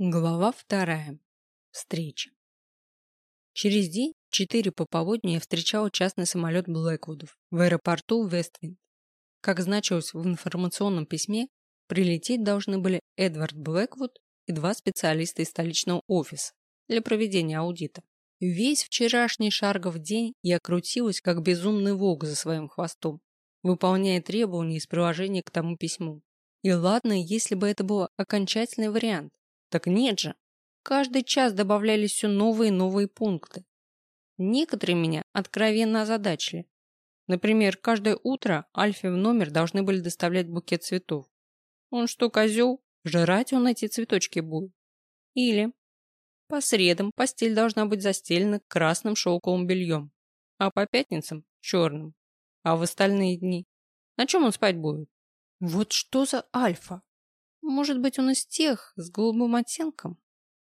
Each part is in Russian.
Глава вторая. Встреча. Через день, четыре пополудни, я встречала частный самолет Блэквудов в аэропорту Вествинд. Как значилось в информационном письме, прилететь должны были Эдвард Блэквуд и два специалиста из столичного офиса для проведения аудита. Весь вчерашний шаргов день я крутилась, как безумный волк за своим хвостом, выполняя требования из приложения к тому письму. И ладно, если бы это был окончательный вариант, так нет же. Каждый час добавлялись все новые и новые пункты. Некоторые меня откровенно озадачили. Например, каждое утро Альфе в номер должны были доставлять букет цветов. Он что, козел? Жрать он эти цветочки будет. Или по средам постель должна быть застелена красным шелковым бельем, а по пятницам – черным. А в остальные дни? На чем он спать будет? Вот что за альфа? Может быть, он из тех, с голубым оттенком?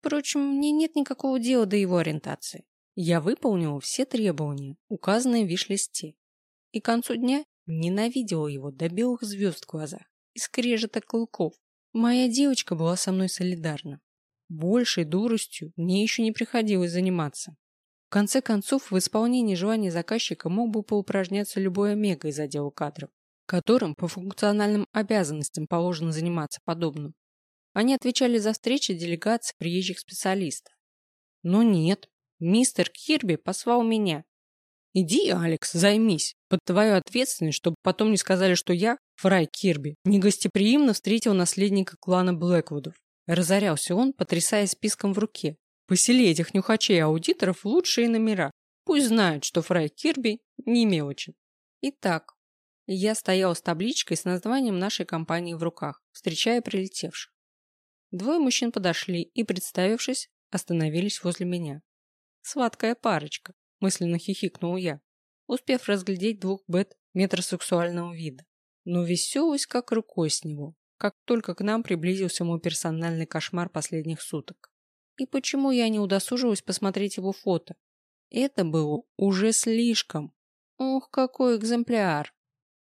Впрочем, мне нет никакого дела до его ориентации. Я выполнила все требования, указанные в виш-листе. И к концу дня ненавидела его до белых звезд в глазах и скрежета клыков. Моя девочка была со мной солидарна. Большей дуростью мне еще не приходилось заниматься. В конце концов, в исполнении желаний заказчика мог бы поупражняться любой омега из отдела кадров которым по функциональным обязанностям положено заниматься подобным. Они отвечали за встречи делегаций приезжих специалистов. Но нет, мистер Кирби послал меня. Иди, Алекс, займись, под твою ответственность, чтобы потом не сказали, что я, Фрай Кирби, негостеприимно встретил наследника клана Блэквудов. Разорялся он, потрясая списком в руке. Посели этих нюхачей-аудиторов в лучшие номера. Пусть знают, что Фрай Кирби не мелочен. Итак, я стоял с табличкой с названием нашей компании в руках, встречая прилетевших. Двое мужчин подошли и, представившись, остановились возле меня. Сладкая парочка, мысленно хихикнул я, успев разглядеть двух бет метросексуального вида. Но веселость как рукой с него, как только к нам приблизился мой персональный кошмар последних суток. И почему я не удосужилась посмотреть его фото? Это было уже слишком. Ох, какой экземпляр!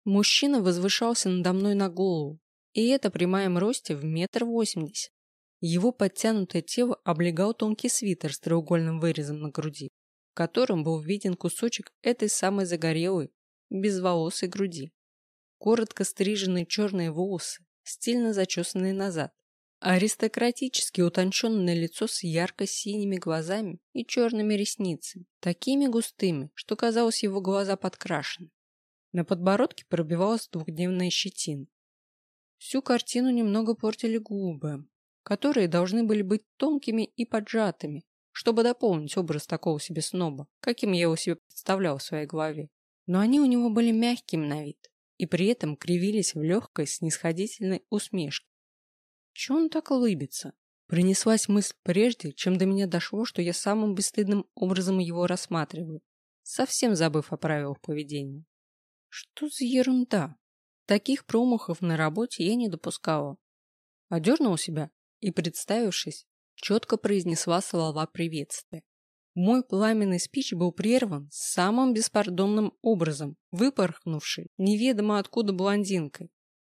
Мужчина возвышался надо мной на голову, и это при моем росте в метр восемьдесят. Его подтянутое тело облегал тонкий свитер с треугольным вырезом на груди, в котором был виден кусочек этой самой загорелой, безволосой груди. Коротко стриженные черные волосы, стильно зачесанные назад, аристократически утонченное лицо с ярко-синими глазами и черными ресницами, такими густыми, что казалось его глаза подкрашены. На подбородке пробивалась двухдневная щетина. Всю картину немного портили губы, которые должны были быть тонкими и поджатыми, чтобы дополнить образ такого себе сноба, каким я его себе представлял в своей голове. Но они у него были мягкими на вид и при этом кривились в легкой снисходительной усмешке. Чего он так улыбится? Принеслась мысль прежде, чем до меня дошло, что я самым бесстыдным образом его рассматриваю, совсем забыв о правилах поведения. Что за ерунда? Таких промахов на работе я не допускала. Одернула себя и, представившись, четко произнесла слова приветствия. Мой пламенный спич был прерван самым беспардонным образом, выпорхнувшей неведомо откуда блондинкой.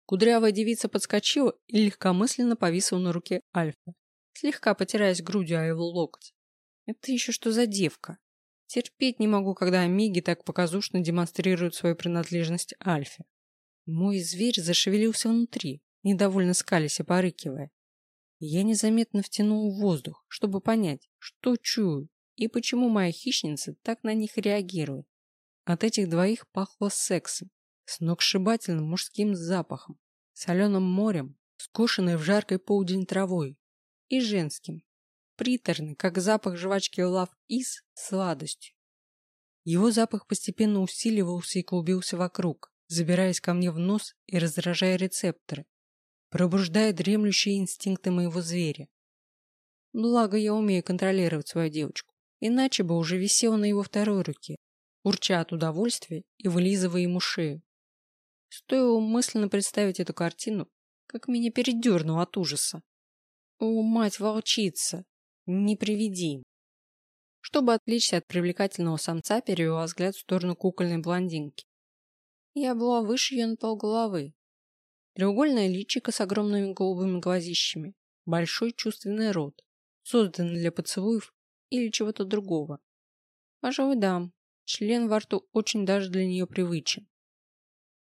Кудрявая девица подскочила и легкомысленно повисла на руке Альфа, слегка потираясь грудью о его локоть. Это еще что за девка? Терпеть не могу, когда Амиги так показушно демонстрируют свою принадлежность Альфе. Мой зверь зашевелился внутри, недовольно скалясь и порыкивая. Я незаметно втянул воздух, чтобы понять, что чую и почему моя хищница так на них реагирует. От этих двоих пахло сексом, сногсшибательным мужским запахом, соленым морем, скошенной в жаркой полдень травой и женским, приторный, как запах жвачки Love Is, сладостью. Его запах постепенно усиливался и клубился вокруг, забираясь ко мне в нос и раздражая рецепторы, пробуждая дремлющие инстинкты моего зверя. Благо, я умею контролировать свою девочку, иначе бы уже висела на его второй руке, урча от удовольствия и вылизывая ему шею. Стоило мысленно представить эту картину, как меня передернуло от ужаса. О, мать-волчица! Не приведи. Чтобы отвлечься от привлекательного самца, перевела взгляд в сторону кукольной блондинки. Я была выше ее на полголовы. Треугольное личико с огромными голубыми глазищами, большой чувственный рот, созданный для поцелуев или чего-то другого. Пожалуй, да, член во рту очень даже для нее привычен.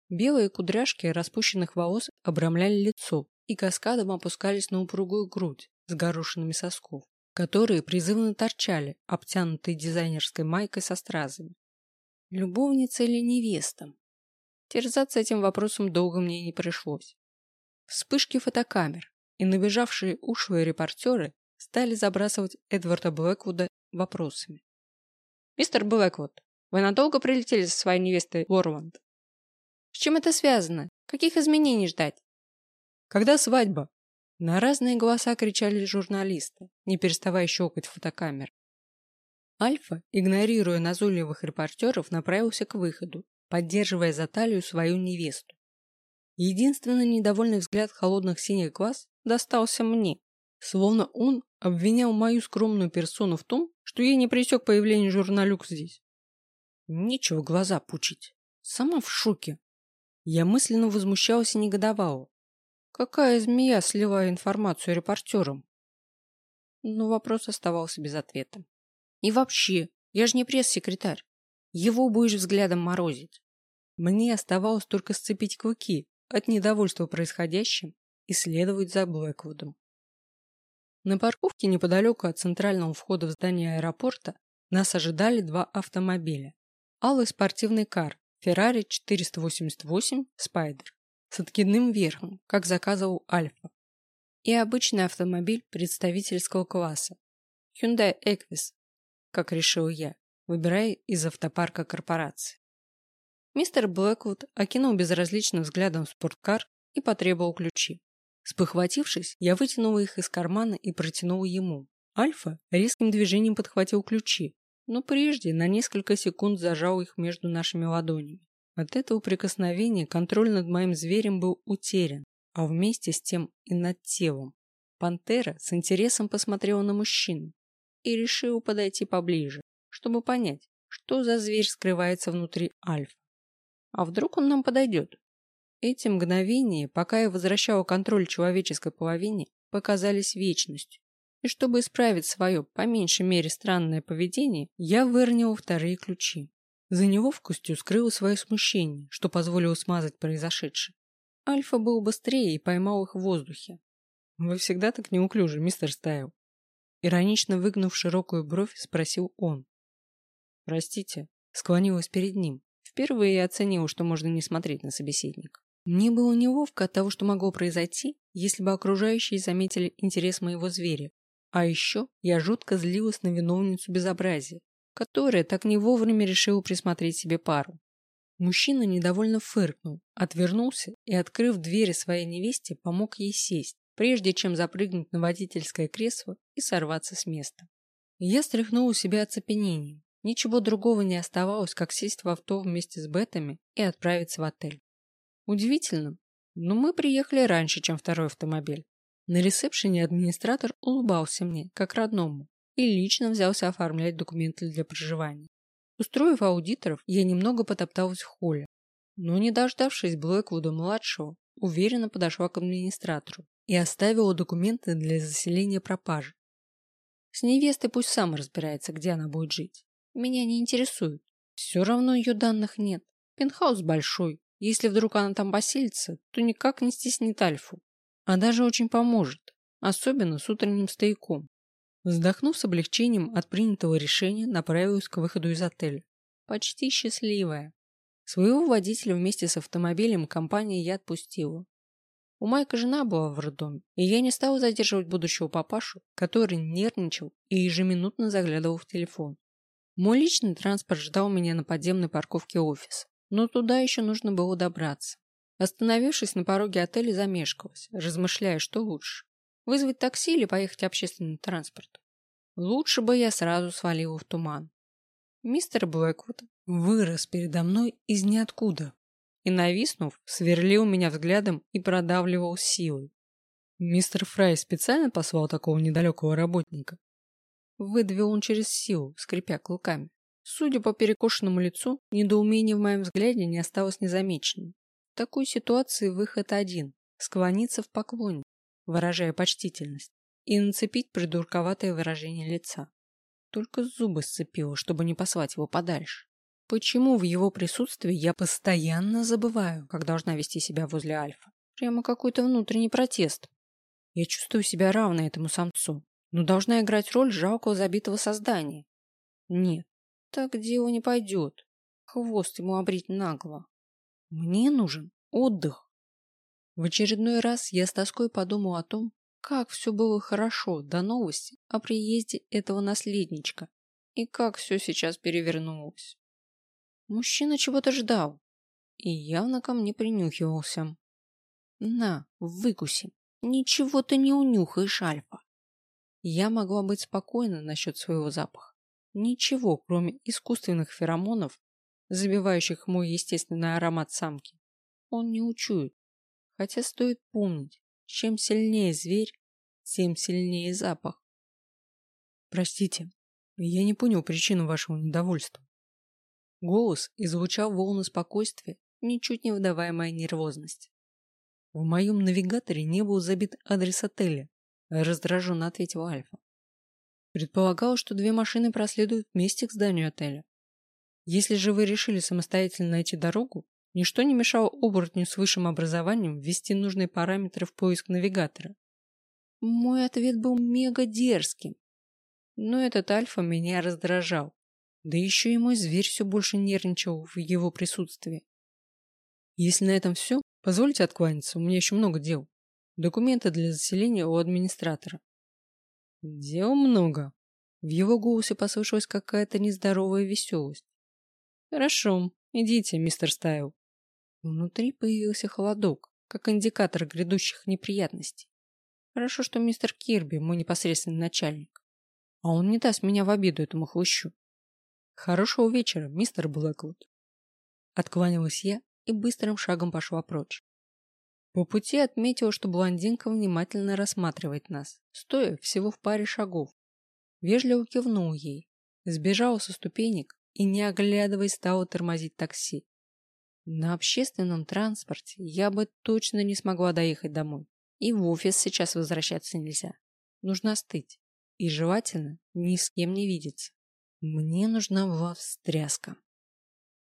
Белые кудряшки распущенных волос обрамляли лицо и каскадом опускались на упругую грудь с горошинами сосков, которые призывно торчали, обтянутые дизайнерской майкой со стразами. Любовница или невеста? Терзаться этим вопросом долго мне не пришлось. Вспышки фотокамер и набежавшие ушлые репортеры стали забрасывать Эдварда Блэквуда вопросами. «Мистер Блэквуд, вы надолго прилетели со своей невестой Лорланд? С чем это связано? Каких изменений ждать?» «Когда свадьба?» На разные голоса кричали журналисты, не переставая щелкать фотокамер. Альфа, игнорируя назойливых репортеров, направился к выходу, поддерживая за талию свою невесту. Единственный недовольный взгляд холодных синих глаз достался мне, словно он обвинял мою скромную персону в том, что я не пресек появление журналюк здесь. Нечего глаза пучить. Сама в шоке. Я мысленно возмущалась и негодовала. Какая змея сливая информацию репортерам? Но вопрос оставался без ответа. И вообще, я же не пресс-секретарь. Его будешь взглядом морозить. Мне оставалось только сцепить клыки от недовольства происходящим и следовать за Блэквудом. На парковке неподалеку от центрального входа в здание аэропорта нас ожидали два автомобиля. Алый спортивный кар Ferrari 488 Spider с откидным верхом, как заказывал Альфа, и обычный автомобиль представительского класса Hyundai Equus, как решил я, выбирая из автопарка корпорации. Мистер Блэквуд окинул безразличным взглядом спорткар и потребовал ключи. Спохватившись, я вытянула их из кармана и протянула ему. Альфа резким движением подхватил ключи, но прежде на несколько секунд зажал их между нашими ладонями. От этого прикосновения контроль над моим зверем был утерян, а вместе с тем и над телом. Пантера с интересом посмотрела на мужчину и решила подойти поближе, чтобы понять, что за зверь скрывается внутри Альфа. А вдруг он нам подойдет? Эти мгновения, пока я возвращала контроль человеческой половине, показались вечностью. И чтобы исправить свое, по меньшей мере, странное поведение, я выронила вторые ключи. За неловкостью скрыла свое смущение, что позволило смазать произошедшее. Альфа был быстрее и поймал их в воздухе. «Вы всегда так неуклюжи, мистер Стайл?» Иронично выгнув широкую бровь, спросил он. «Простите», склонилась перед ним. Впервые я оценила, что можно не смотреть на собеседника. Мне было неловко от того, что могло произойти, если бы окружающие заметили интерес моего зверя. А еще я жутко злилась на виновницу безобразия, которая так не вовремя решила присмотреть себе пару. Мужчина недовольно фыркнул, отвернулся и, открыв двери своей невесте, помог ей сесть, прежде чем запрыгнуть на водительское кресло и сорваться с места. Я стряхнула себя оцепенением. Ничего другого не оставалось, как сесть в авто вместе с Бетами и отправиться в отель. Удивительно, но мы приехали раньше, чем второй автомобиль. На ресепшене администратор улыбался мне, как родному, и лично взялся оформлять документы для проживания. Устроив аудиторов, я немного потопталась в холле, но, не дождавшись Блэквуда-младшего, уверенно подошла к администратору и оставила документы для заселения пропажи. С невестой пусть сам разбирается, где она будет жить. Меня не интересует. Все равно ее данных нет. Пентхаус большой, если вдруг она там поселится, то никак не стеснит Альфу, а даже очень поможет, особенно с утренним стояком. Вздохнув с облегчением от принятого решения, направилась к выходу из отеля. Почти счастливая. Своего водителя вместе с автомобилем компании я отпустила. У Майка жена была в роддоме, и я не стала задерживать будущего папашу, который нервничал и ежеминутно заглядывал в телефон. Мой личный транспорт ждал меня на подземной парковке офиса но туда еще нужно было добраться. Остановившись на пороге отеля, замешкалась, размышляя, что лучше. Вызвать такси или поехать общественным транспортом. Лучше бы я сразу свалила в туман. Мистер Блэквуд вырос передо мной из ниоткуда и, нависнув, сверлил меня взглядом и продавливал силой. Мистер Фрай специально послал такого недалекого работника. Выдавил он через силу, скрипя клыками. Судя по перекошенному лицу, недоумение в моем взгляде не осталось незамеченным. В такой ситуации выход один – склониться в поклоне. Выражая почтительность, и нацепить придурковатое выражение лица. Только зубы сцепила, чтобы не послать его подальше. Почему в его присутствии я постоянно забываю, как должна вести себя возле Альфа? Прямо какой-то внутренний протест. Я чувствую себя равной этому самцу, но должна играть роль жалкого забитого создания. Нет, так дело не пойдет. Хвост ему обрить нагло. Мне нужен отдых. В очередной раз я с тоской подумал о том, как все было хорошо до новости о приезде этого наследничка и как все сейчас перевернулось. Мужчина чего-то ждал и явно ко мне принюхивался. На, выкуси. Ничего ты не унюхаешь, Альфа. Я могла быть спокойна насчет своего запаха. Ничего, кроме искусственных феромонов, забивающих мой естественный аромат самки, он не учует. Хотя стоит помнить, чем сильнее зверь, тем сильнее запах. Простите, я не понял причину вашего недовольства. Голос излучал волны спокойствия, ничуть не выдаваемая нервозность. В моем навигаторе не был забит адрес отеля, раздраженно ответил Альфа. Предполагал, что две машины проследуют вместе к зданию отеля. Если же вы решили самостоятельно найти дорогу, Ничто не мешало оборотню с высшим образованием ввести нужные параметры в поиск навигатора. Мой ответ был мега дерзким. Но этот альфа меня раздражал. Да еще и мой зверь все больше нервничал в его присутствии. Если на этом все, позвольте откланяться, у меня еще много дел. Документы для заселения у администратора. Дел много. В его голосе послышалась какая-то нездоровая веселость. Хорошо, идите, мистер Стайл. Внутри появился холодок, как индикатор грядущих неприятностей. Хорошо, что мистер Кирби мой непосредственный начальник. А он не даст меня в обиду этому хлыщу. Хорошего вечера, мистер Блэквуд. Откланялась я и быстрым шагом пошла прочь. По пути отметила, что блондинка внимательно рассматривает нас, стоя всего в паре шагов. Вежливо кивнул ей, сбежала со ступенек и, не оглядываясь, стала тормозить такси. На общественном транспорте я бы точно не смогла доехать домой. И в офис сейчас возвращаться нельзя. Нужно остыть. И желательно ни с кем не видеться. Мне нужна была встряска.